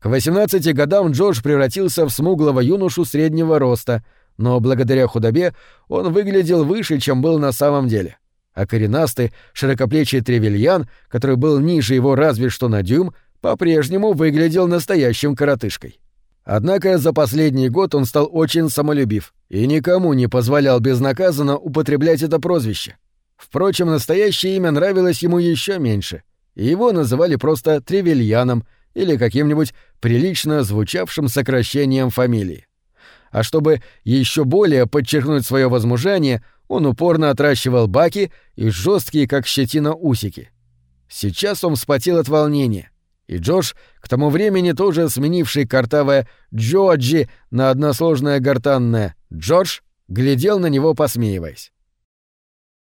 К 18 годам Джордж превратился в смуглого юношу среднего роста, но благодаря худобе он выглядел выше, чем был на самом деле. А коренастый, широкоплечий тревельян, который был ниже его разве что на дюйм, по-прежнему выглядел настоящим коротышкой. Однако за последний год он стал очень самолюбив и никому не позволял безнаказанно употреблять это прозвище. Впрочем, настоящее имя нравилось ему еще меньше, и его называли просто Тревельяном или каким-нибудь прилично звучавшим сокращением фамилии. А чтобы еще более подчеркнуть свое возмужание, он упорно отращивал баки и жесткие, как щетина, усики. Сейчас он вспотел от волнения, и Джош, к тому времени тоже сменивший картавое «Джоджи» на односложное гортанное «Джордж», глядел на него, посмеиваясь.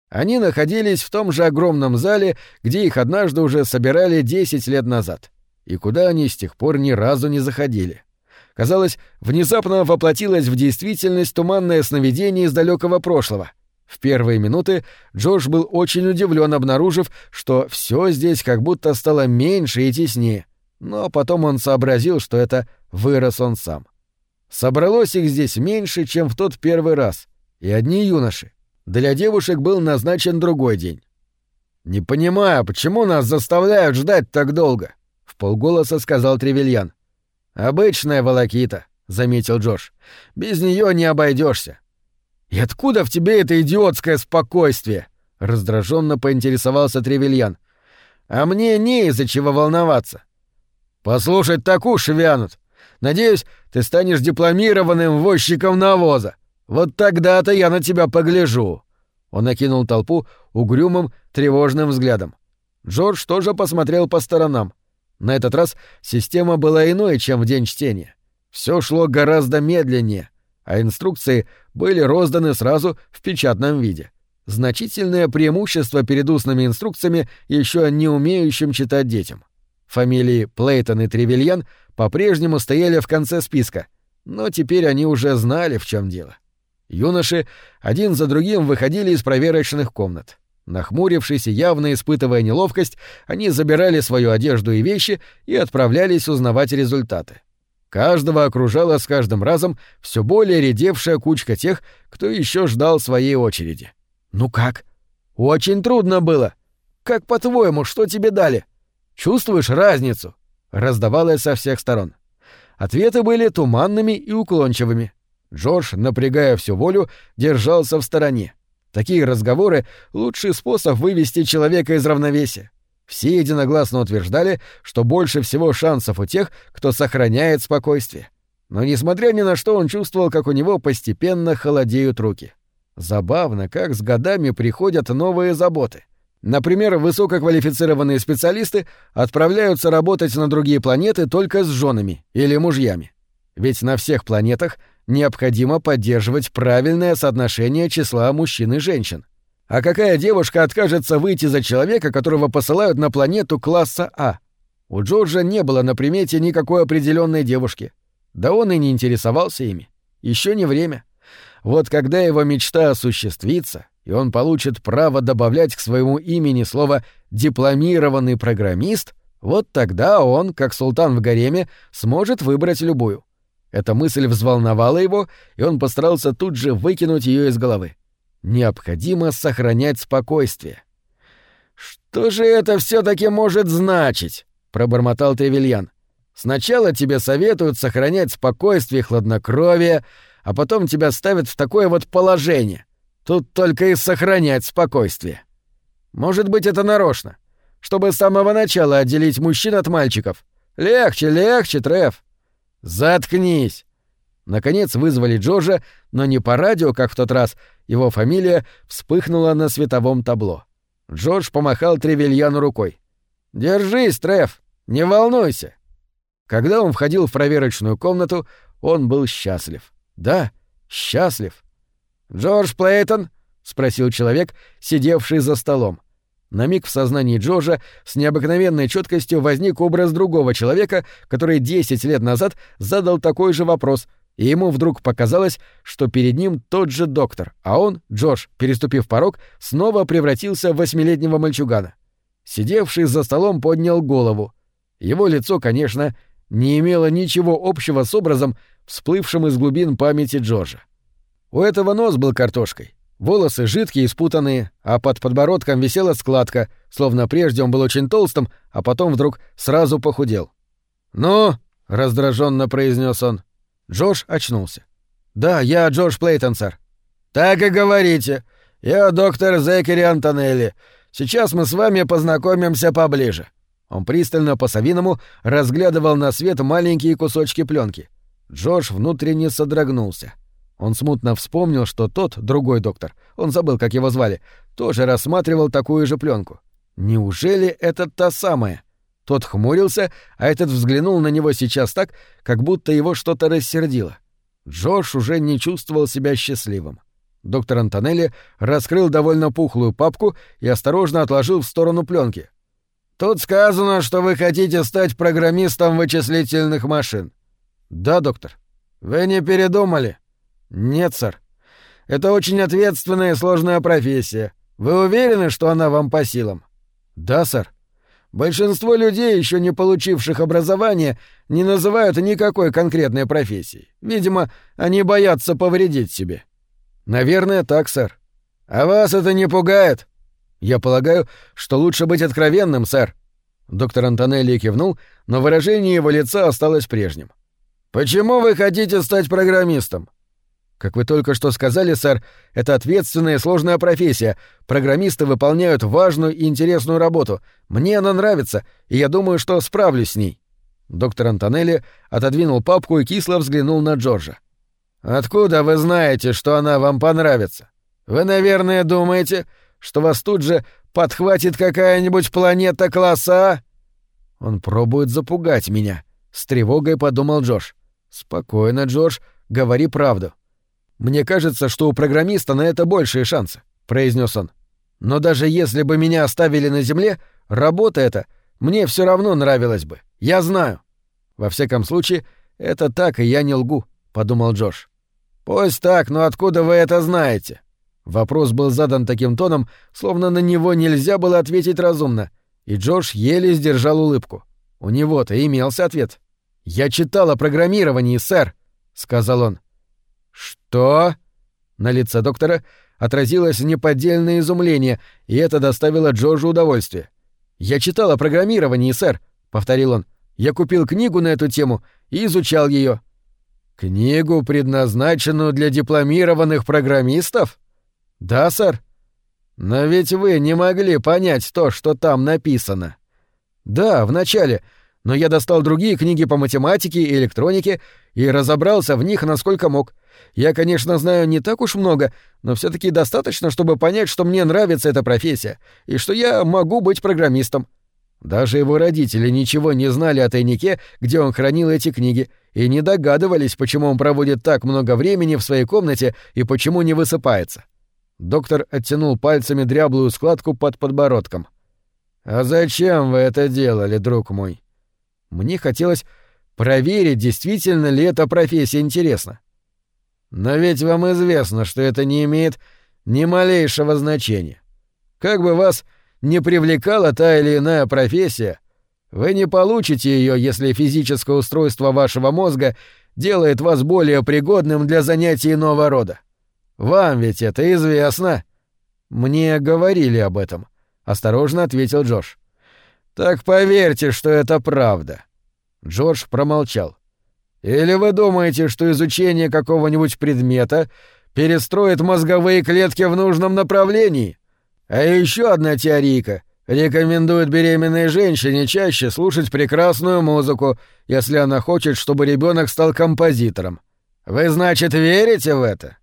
Они находились в том же огромном зале, где их однажды уже собирали 10 лет назад, и куда они с тех пор ни разу не заходили. Казалось, внезапно воплотилось в действительность туманное сновидение из далекого прошлого — в первые минуты Джордж был очень удивлен, обнаружив, что все здесь как будто стало меньше и теснее, но потом он сообразил, что это вырос он сам. Собралось их здесь меньше, чем в тот первый раз, и одни юноши. Для девушек был назначен другой день. «Не понимаю, почему нас заставляют ждать так долго?» — в полголоса сказал Тревельян. «Обычная волокита», — заметил Джордж. «Без нее не обойдешься. «И откуда в тебе это идиотское спокойствие?» — раздраженно поинтересовался Тревельян. «А мне не из-за чего волноваться». «Послушать так уши вянут. Надеюсь, ты станешь дипломированным возчиком навоза. Вот тогда-то я на тебя погляжу». Он окинул толпу угрюмым, тревожным взглядом. Джордж тоже посмотрел по сторонам. На этот раз система была иной, чем в день чтения. Все шло гораздо медленнее, а инструкции были розданы сразу в печатном виде. Значительное преимущество перед устными инструкциями еще не умеющим читать детям. Фамилии Плейтон и Тревельян по-прежнему стояли в конце списка, но теперь они уже знали, в чем дело. Юноши один за другим выходили из проверочных комнат. Нахмурившись и явно испытывая неловкость, они забирали свою одежду и вещи и отправлялись узнавать результаты. Каждого окружала с каждым разом все более редевшая кучка тех, кто еще ждал своей очереди. «Ну как?» «Очень трудно было. Как по-твоему, что тебе дали? Чувствуешь разницу?» Раздавалось со всех сторон. Ответы были туманными и уклончивыми. Джордж, напрягая всю волю, держался в стороне. Такие разговоры — лучший способ вывести человека из равновесия. Все единогласно утверждали, что больше всего шансов у тех, кто сохраняет спокойствие. Но несмотря ни на что, он чувствовал, как у него постепенно холодеют руки. Забавно, как с годами приходят новые заботы. Например, высококвалифицированные специалисты отправляются работать на другие планеты только с женами или мужьями. Ведь на всех планетах необходимо поддерживать правильное соотношение числа мужчин и женщин. А какая девушка откажется выйти за человека, которого посылают на планету класса А? У Джорджа не было на примете никакой определенной девушки. Да он и не интересовался ими. Еще не время. Вот когда его мечта осуществится, и он получит право добавлять к своему имени слово «дипломированный программист», вот тогда он, как султан в гареме, сможет выбрать любую. Эта мысль взволновала его, и он постарался тут же выкинуть ее из головы. Необходимо сохранять спокойствие. «Что же это все таки может значить?» — пробормотал Тревельян. «Сначала тебе советуют сохранять спокойствие и хладнокровие, а потом тебя ставят в такое вот положение. Тут только и сохранять спокойствие. Может быть, это нарочно, чтобы с самого начала отделить мужчин от мальчиков. Легче, легче, Треф. Заткнись. Наконец вызвали Джорджа, но не по радио, как в тот раз. Его фамилия вспыхнула на световом табло. Джордж помахал Тревельяну рукой. «Держись, Трев, не волнуйся». Когда он входил в проверочную комнату, он был счастлив. Да, счастлив. «Джордж Плейтон?» — спросил человек, сидевший за столом. На миг в сознании Джорджа с необыкновенной четкостью возник образ другого человека, который 10 лет назад задал такой же вопрос — и ему вдруг показалось, что перед ним тот же доктор, а он, Джордж, переступив порог, снова превратился в восьмилетнего мальчугана. Сидевший за столом поднял голову. Его лицо, конечно, не имело ничего общего с образом, всплывшим из глубин памяти Джорджа. У этого нос был картошкой, волосы жидкие и спутанные, а под подбородком висела складка, словно прежде он был очень толстым, а потом вдруг сразу похудел. «Ну?» — раздраженно произнес он. Джордж очнулся. «Да, я Джордж Плейтон, сэр». «Так и говорите. Я доктор Зекери Антонелли. Сейчас мы с вами познакомимся поближе». Он пристально по-совиному разглядывал на свет маленькие кусочки пленки. Джордж внутренне содрогнулся. Он смутно вспомнил, что тот, другой доктор, он забыл, как его звали, тоже рассматривал такую же пленку. Неужели это та самая? Тот хмурился, а этот взглянул на него сейчас так, как будто его что-то рассердило. Джордж уже не чувствовал себя счастливым. Доктор Антонелли раскрыл довольно пухлую папку и осторожно отложил в сторону пленки. «Тут сказано, что вы хотите стать программистом вычислительных машин». «Да, доктор». «Вы не передумали?» «Нет, сэр. Это очень ответственная и сложная профессия. Вы уверены, что она вам по силам?» «Да, сэр». Большинство людей, еще не получивших образования, не называют никакой конкретной профессии. Видимо, они боятся повредить себе. Наверное, так, сэр. А вас это не пугает? Я полагаю, что лучше быть откровенным, сэр. Доктор Антонелли кивнул, но выражение его лица осталось прежним. Почему вы хотите стать программистом? Как вы только что сказали, сэр, это ответственная и сложная профессия. Программисты выполняют важную и интересную работу. Мне она нравится, и я думаю, что справлюсь с ней. Доктор Антонелли отодвинул папку и кисло взглянул на Джорджа. Откуда вы знаете, что она вам понравится? Вы, наверное, думаете, что вас тут же подхватит какая-нибудь планета класса А? Он пробует запугать меня, с тревогой подумал Джордж. Спокойно, Джордж, говори правду. Мне кажется, что у программиста на это большие шансы, произнес он. Но даже если бы меня оставили на земле, работа эта мне все равно нравилась бы. Я знаю. Во всяком случае, это так, и я не лгу, подумал Джош. Пусть так, но откуда вы это знаете? Вопрос был задан таким тоном, словно на него нельзя было ответить разумно, и Джош еле сдержал улыбку. У него-то имелся ответ. «Я читал о программировании, сэр», — сказал он. «Что?» На лице доктора отразилось неподдельное изумление, и это доставило Джорджу удовольствие. «Я читал о программировании, сэр», — повторил он. «Я купил книгу на эту тему и изучал ее. «Книгу, предназначенную для дипломированных программистов?» «Да, сэр». «Но ведь вы не могли понять то, что там написано». «Да, вначале, но я достал другие книги по математике и электронике и разобрался в них насколько мог. Я, конечно, знаю не так уж много, но все таки достаточно, чтобы понять, что мне нравится эта профессия и что я могу быть программистом. Даже его родители ничего не знали о тайнике, где он хранил эти книги, и не догадывались, почему он проводит так много времени в своей комнате и почему не высыпается. Доктор оттянул пальцами дряблую складку под подбородком. «А зачем вы это делали, друг мой?» Мне хотелось проверить, действительно ли эта профессия интересна. Но ведь вам известно, что это не имеет ни малейшего значения. Как бы вас не привлекала та или иная профессия, вы не получите ее, если физическое устройство вашего мозга делает вас более пригодным для занятий иного рода. Вам ведь это известно. Мне говорили об этом, осторожно ответил Джош. Так поверьте, что это правда. Джордж промолчал. Или вы думаете, что изучение какого-нибудь предмета перестроит мозговые клетки в нужном направлении? А еще одна теорийка рекомендует беременной женщине чаще слушать прекрасную музыку, если она хочет, чтобы ребенок стал композитором. Вы, значит, верите в это?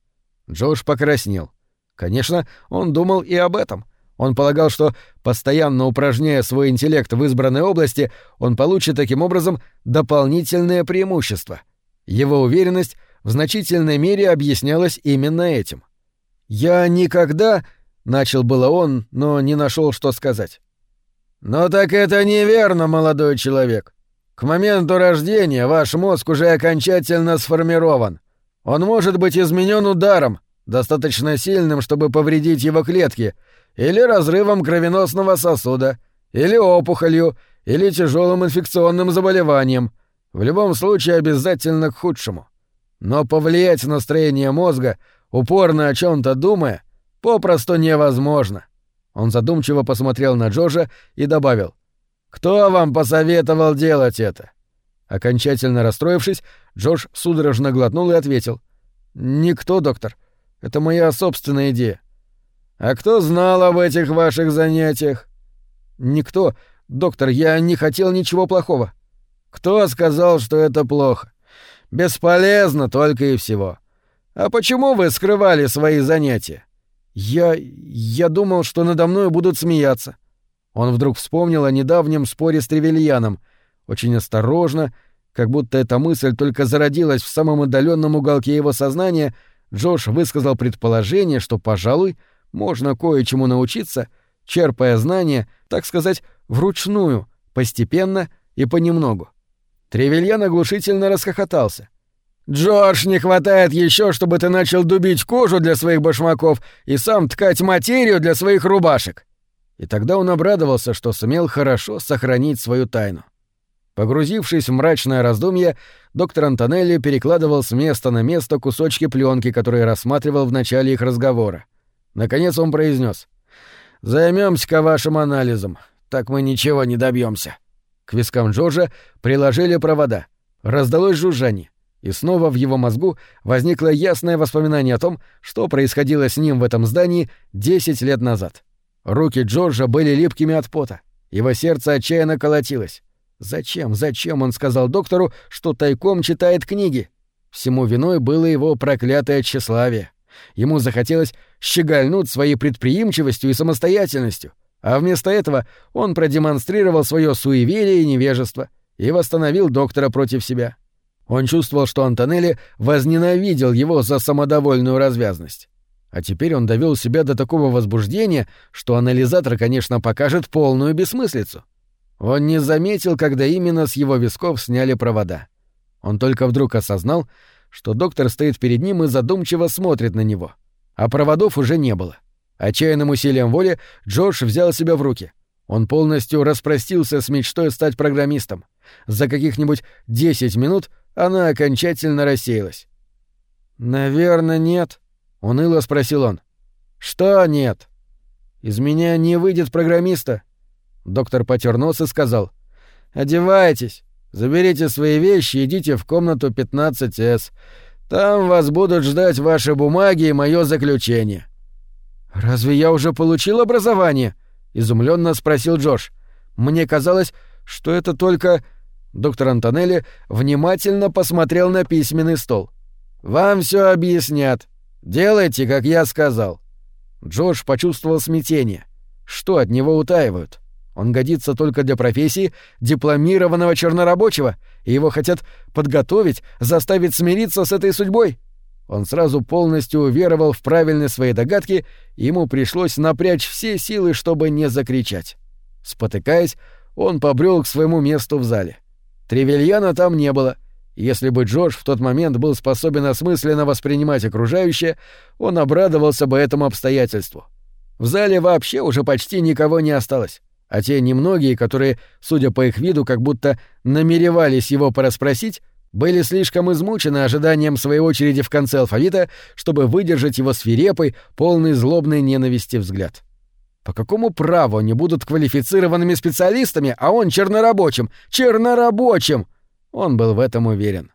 Джош покраснел. Конечно, он думал и об этом. Он полагал, что, постоянно упражняя свой интеллект в избранной области, он получит таким образом дополнительное преимущество. Его уверенность в значительной мере объяснялась именно этим. «Я никогда...» — начал было он, но не нашел, что сказать. «Но так это неверно, молодой человек. К моменту рождения ваш мозг уже окончательно сформирован. Он может быть изменен ударом, достаточно сильным, чтобы повредить его клетки — или разрывом кровеносного сосуда, или опухолью, или тяжелым инфекционным заболеванием. В любом случае обязательно к худшему. Но повлиять на настроение мозга, упорно о чем то думая, попросту невозможно. Он задумчиво посмотрел на Джорджа и добавил. «Кто вам посоветовал делать это?» Окончательно расстроившись, Джордж судорожно глотнул и ответил. «Никто, доктор. Это моя собственная идея». «А кто знал об этих ваших занятиях?» «Никто. Доктор, я не хотел ничего плохого». «Кто сказал, что это плохо?» «Бесполезно только и всего. А почему вы скрывали свои занятия?» «Я... я думал, что надо мной будут смеяться». Он вдруг вспомнил о недавнем споре с Тревельяном. Очень осторожно, как будто эта мысль только зародилась в самом отдаленном уголке его сознания, Джош высказал предположение, что, пожалуй, можно кое-чему научиться, черпая знания, так сказать, вручную, постепенно и понемногу. Тревельян оглушительно расхохотался. «Джордж, не хватает еще, чтобы ты начал дубить кожу для своих башмаков и сам ткать материю для своих рубашек!» И тогда он обрадовался, что сумел хорошо сохранить свою тайну. Погрузившись в мрачное раздумье, доктор Антонелли перекладывал с места на место кусочки пленки, которые рассматривал в начале их разговора. Наконец он произнес: Займемся-ка вашим анализом. Так мы ничего не добьемся. К вискам Джорджа приложили провода. Раздалось жужжание. И снова в его мозгу возникло ясное воспоминание о том, что происходило с ним в этом здании 10 лет назад. Руки Джорджа были липкими от пота. Его сердце отчаянно колотилось. Зачем, зачем он сказал доктору, что тайком читает книги? Всему виной было его проклятое тщеславие. Ему захотелось щегольнуть своей предприимчивостью и самостоятельностью, а вместо этого он продемонстрировал свое суеверие и невежество и восстановил доктора против себя. Он чувствовал, что Антонелли возненавидел его за самодовольную развязность. А теперь он довел себя до такого возбуждения, что анализатор, конечно, покажет полную бессмыслицу. Он не заметил, когда именно с его висков сняли провода. Он только вдруг осознал, что доктор стоит перед ним и задумчиво смотрит на него. А проводов уже не было. Отчаянным усилием воли Джордж взял себя в руки. Он полностью распростился с мечтой стать программистом. За каких-нибудь десять минут она окончательно рассеялась. «Наверное, нет», — уныло спросил он. «Что нет?» «Из меня не выйдет программиста». Доктор потер нос и сказал. «Одевайтесь, заберите свои вещи идите в комнату 15С. Там вас будут ждать ваши бумаги и мое заключение». «Разве я уже получил образование?» — изумленно спросил Джош. «Мне казалось, что это только...» Доктор Антонелли внимательно посмотрел на письменный стол. «Вам все объяснят. Делайте, как я сказал». Джош почувствовал смятение. Что от него утаивают? Он годится только для профессии дипломированного чернорабочего, и его хотят подготовить, заставить смириться с этой судьбой. Он сразу полностью уверовал в правильность своей догадки, и ему пришлось напрячь все силы, чтобы не закричать. Спотыкаясь, он побрел к своему месту в зале. Тревельяна там не было. Если бы Джордж в тот момент был способен осмысленно воспринимать окружающее, он обрадовался бы этому обстоятельству. В зале вообще уже почти никого не осталось, а те немногие, которые, судя по их виду, как будто намеревались его порасспросить, были слишком измучены ожиданием своей очереди в конце алфавита, чтобы выдержать его свирепый, полный злобной ненависти взгляд. По какому праву они будут квалифицированными специалистами, а он чернорабочим? Чернорабочим! Он был в этом уверен.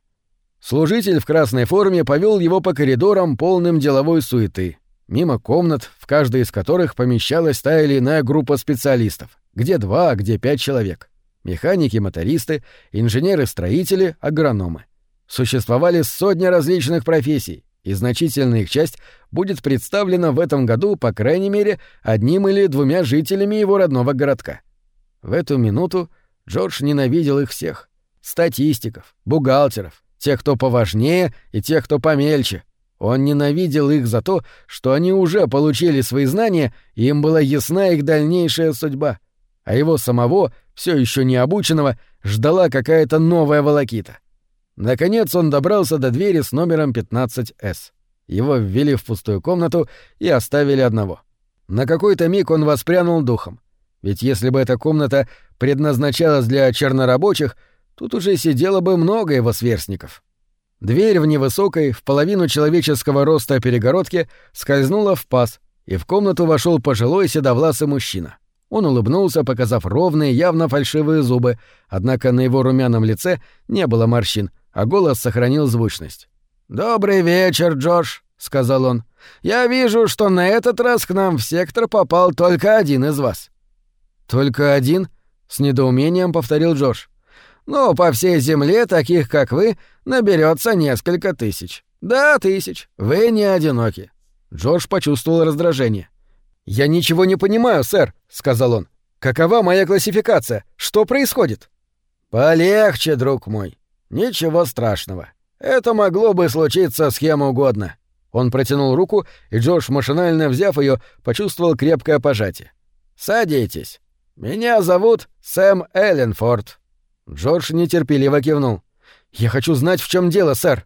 Служитель в красной форме повел его по коридорам, полным деловой суеты. Мимо комнат, в каждой из которых помещалась та или иная группа специалистов. Где два, где пять человек. Механики, мотористы, инженеры-строители, агрономы. Существовали сотни различных профессий, и значительная их часть будет представлена в этом году, по крайней мере, одним или двумя жителями его родного городка. В эту минуту Джордж ненавидел их всех. Статистиков, бухгалтеров, тех, кто поважнее, и тех, кто помельче. Он ненавидел их за то, что они уже получили свои знания, и им была ясна их дальнейшая судьба. А его самого, все еще не обученного, ждала какая-то новая волокита. Наконец он добрался до двери с номером 15С. Его ввели в пустую комнату и оставили одного. На какой-то миг он воспрянул духом. Ведь если бы эта комната предназначалась для чернорабочих, тут уже сидело бы много его сверстников. Дверь в невысокой, в половину человеческого роста перегородке скользнула в паз, и в комнату вошел пожилой седовласый мужчина. Он улыбнулся, показав ровные, явно фальшивые зубы, однако на его румяном лице не было морщин, а голос сохранил звучность. «Добрый вечер, Джордж», — сказал он. «Я вижу, что на этот раз к нам в сектор попал только один из вас». «Только один?» — с недоумением повторил Джордж. «Ну, по всей земле таких, как вы, наберется несколько тысяч. Да, тысяч. Вы не одиноки». Джордж почувствовал раздражение. «Я ничего не понимаю, сэр», — сказал он. «Какова моя классификация? Что происходит?» «Полегче, друг мой. Ничего страшного. Это могло бы случиться с кем угодно». Он протянул руку, и Джордж, машинально взяв ее, почувствовал крепкое пожатие. «Садитесь. Меня зовут Сэм Элленфорд». Джордж нетерпеливо кивнул. «Я хочу знать, в чем дело, сэр».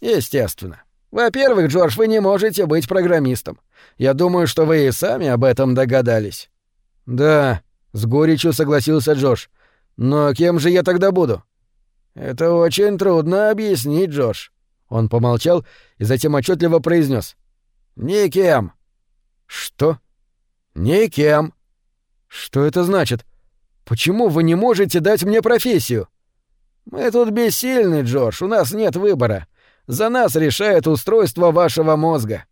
«Естественно. Во-первых, Джордж, вы не можете быть программистом. Я думаю, что вы и сами об этом догадались. Да, с горечью согласился Джордж. Но кем же я тогда буду? Это очень трудно объяснить, Джордж. Он помолчал и затем отчетливо произнес: Никем. Что? Никем. Что это значит? Почему вы не можете дать мне профессию? Мы тут бессильны, Джордж, у нас нет выбора. За нас решает устройство вашего мозга».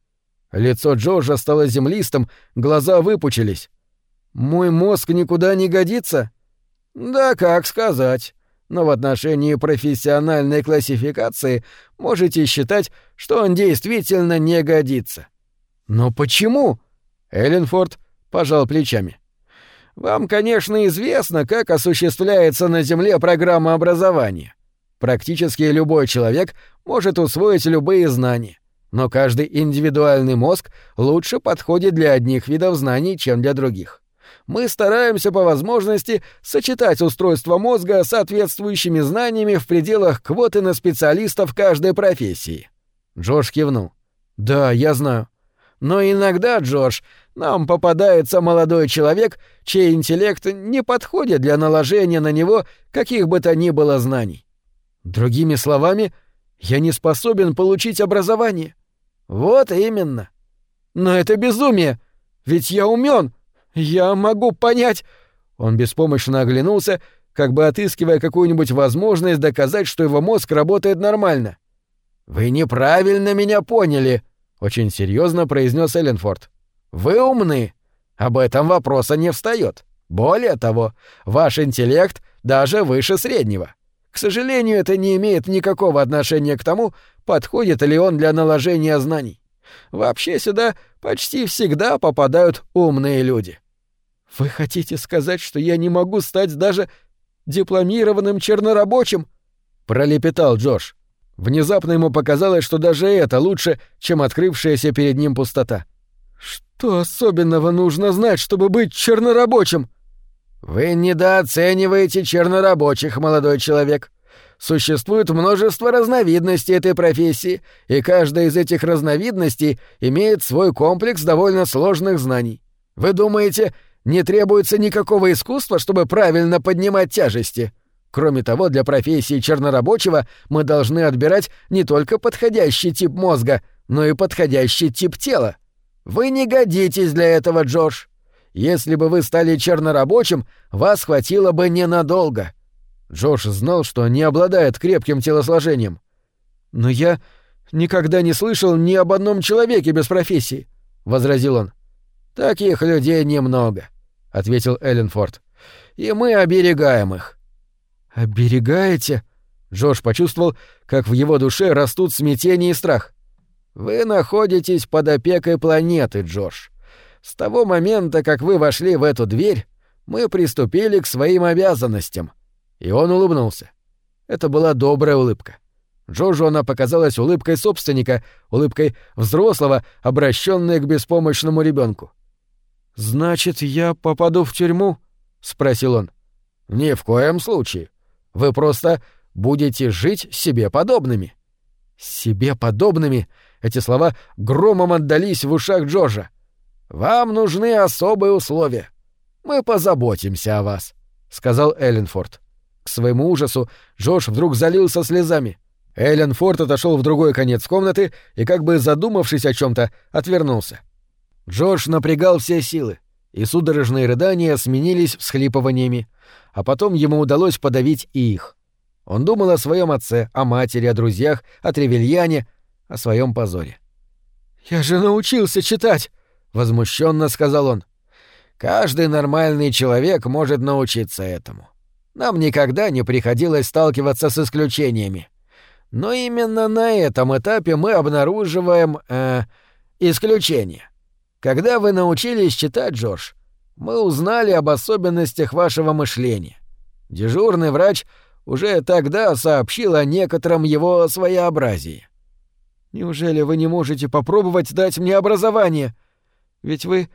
Лицо Джорджа стало землистым, глаза выпучились. «Мой мозг никуда не годится?» «Да как сказать. Но в отношении профессиональной классификации можете считать, что он действительно не годится». «Но почему?» Элленфорд пожал плечами. «Вам, конечно, известно, как осуществляется на Земле программа образования. Практически любой человек может усвоить любые знания, но каждый индивидуальный мозг лучше подходит для одних видов знаний, чем для других. Мы стараемся по возможности сочетать устройство мозга с соответствующими знаниями в пределах квоты на специалистов каждой профессии. Джордж кивнул. Да, я знаю. Но иногда, Джордж, нам попадается молодой человек, чей интеллект не подходит для наложения на него каких бы то ни было знаний. Другими словами, я не способен получить образование. Вот именно. Но это безумие. Ведь я умен. Я могу понять. Он беспомощно оглянулся, как бы отыскивая какую-нибудь возможность доказать, что его мозг работает нормально. Вы неправильно меня поняли, очень серьезно произнес Элленфорд. Вы умны. Об этом вопроса не встает. Более того, ваш интеллект даже выше среднего. К сожалению, это не имеет никакого отношения к тому, подходит ли он для наложения знаний. Вообще сюда почти всегда попадают умные люди. Вы хотите сказать, что я не могу стать даже дипломированным чернорабочим? пролепетал Джош. Внезапно ему показалось, что даже это лучше, чем открывшаяся перед ним пустота. Что особенного нужно знать, чтобы быть чернорабочим? «Вы недооцениваете чернорабочих, молодой человек. Существует множество разновидностей этой профессии, и каждая из этих разновидностей имеет свой комплекс довольно сложных знаний. Вы думаете, не требуется никакого искусства, чтобы правильно поднимать тяжести?» Кроме того, для профессии чернорабочего мы должны отбирать не только подходящий тип мозга, но и подходящий тип тела. Вы не годитесь для этого, Джордж. Если бы вы стали чернорабочим, вас хватило бы ненадолго. Джош знал, что не обладает крепким телосложением. Но я никогда не слышал ни об одном человеке без профессии, возразил он. Таких людей немного, ответил Элленфорд. И мы оберегаем их. Оберегаете? Джош почувствовал, как в его душе растут смятение и страх. Вы находитесь под опекой планеты, Джош. С того момента, как вы вошли в эту дверь, мы приступили к своим обязанностям». И он улыбнулся. Это была добрая улыбка. Джорджу она показалась улыбкой собственника, улыбкой взрослого, обращенной к беспомощному ребенку. «Значит, я попаду в тюрьму?» — спросил он. «Ни в коем случае. Вы просто будете жить себе подобными». «Себе подобными?» Эти слова громом отдались в ушах Джорджа. Вам нужны особые условия. Мы позаботимся о вас, сказал Элленфорд. К своему ужасу Джош вдруг залился слезами. Эллен Форд отошел в другой конец комнаты и, как бы задумавшись о чем то отвернулся. Джош напрягал все силы, и судорожные рыдания сменились всхлипываниями, а потом ему удалось подавить и их. Он думал о своем отце, о матери, о друзьях, о Тревельяне, о своем позоре. «Я же научился читать!» — возмущенно сказал он. «Каждый нормальный человек может научиться этому. Нам никогда не приходилось сталкиваться с исключениями. Но именно на этом этапе мы обнаруживаем э, исключение. Когда вы научились читать, Джордж, мы узнали об особенностях вашего мышления. Дежурный врач уже тогда сообщил о некотором его своеобразии. Неужели вы не можете попробовать дать мне образование? Ведь вы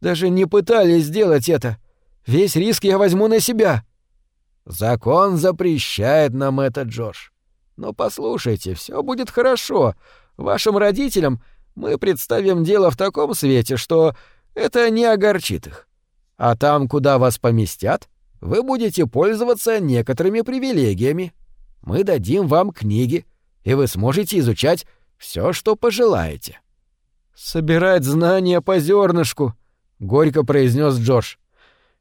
даже не пытались сделать это. Весь риск я возьму на себя. Закон запрещает нам это, Джош. Но послушайте, все будет хорошо. Вашим родителям мы представим дело в таком свете, что это не огорчит их. А там, куда вас поместят, вы будете пользоваться некоторыми привилегиями. Мы дадим вам книги, и вы сможете изучать все, что пожелаете. Собирать знания по зернышку, горько произнес Джордж.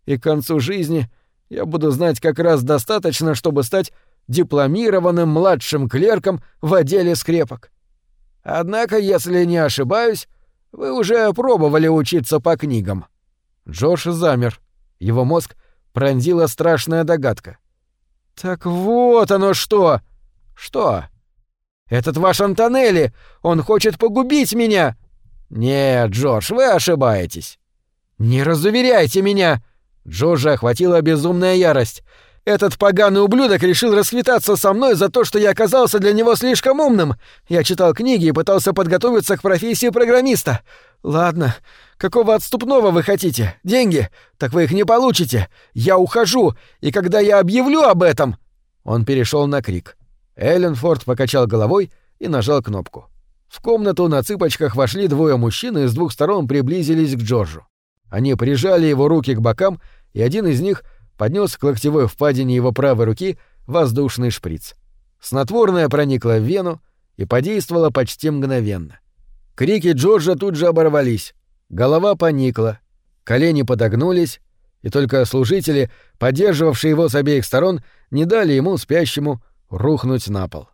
И к концу жизни я буду знать как раз достаточно, чтобы стать дипломированным младшим клерком в отделе скрепок. Однако, если не ошибаюсь, вы уже пробовали учиться по книгам. Джош замер. Его мозг пронзила страшная догадка. Так вот оно что. Что? Этот ваш Антонелли, он хочет погубить меня. Нет, Джордж, вы ошибаетесь. Не разуверяйте меня. Джорджа охватила безумная ярость. Этот поганый ублюдок решил расквитаться со мной за то, что я оказался для него слишком умным. Я читал книги и пытался подготовиться к профессии программиста. Ладно, какого отступного вы хотите? Деньги? Так вы их не получите. Я ухожу, и когда я объявлю об этом...» Он перешел на крик. Элленфорд покачал головой и нажал кнопку. В комнату на цыпочках вошли двое мужчин и с двух сторон приблизились к Джорджу. Они прижали его руки к бокам, и один из них поднес к локтевой впадине его правой руки воздушный шприц. Снотворное проникло в вену и подействовало почти мгновенно. Крики Джорджа тут же оборвались. Голова поникла, колени подогнулись, и только служители, поддерживавшие его с обеих сторон, не дали ему, спящему, рухнуть на пол.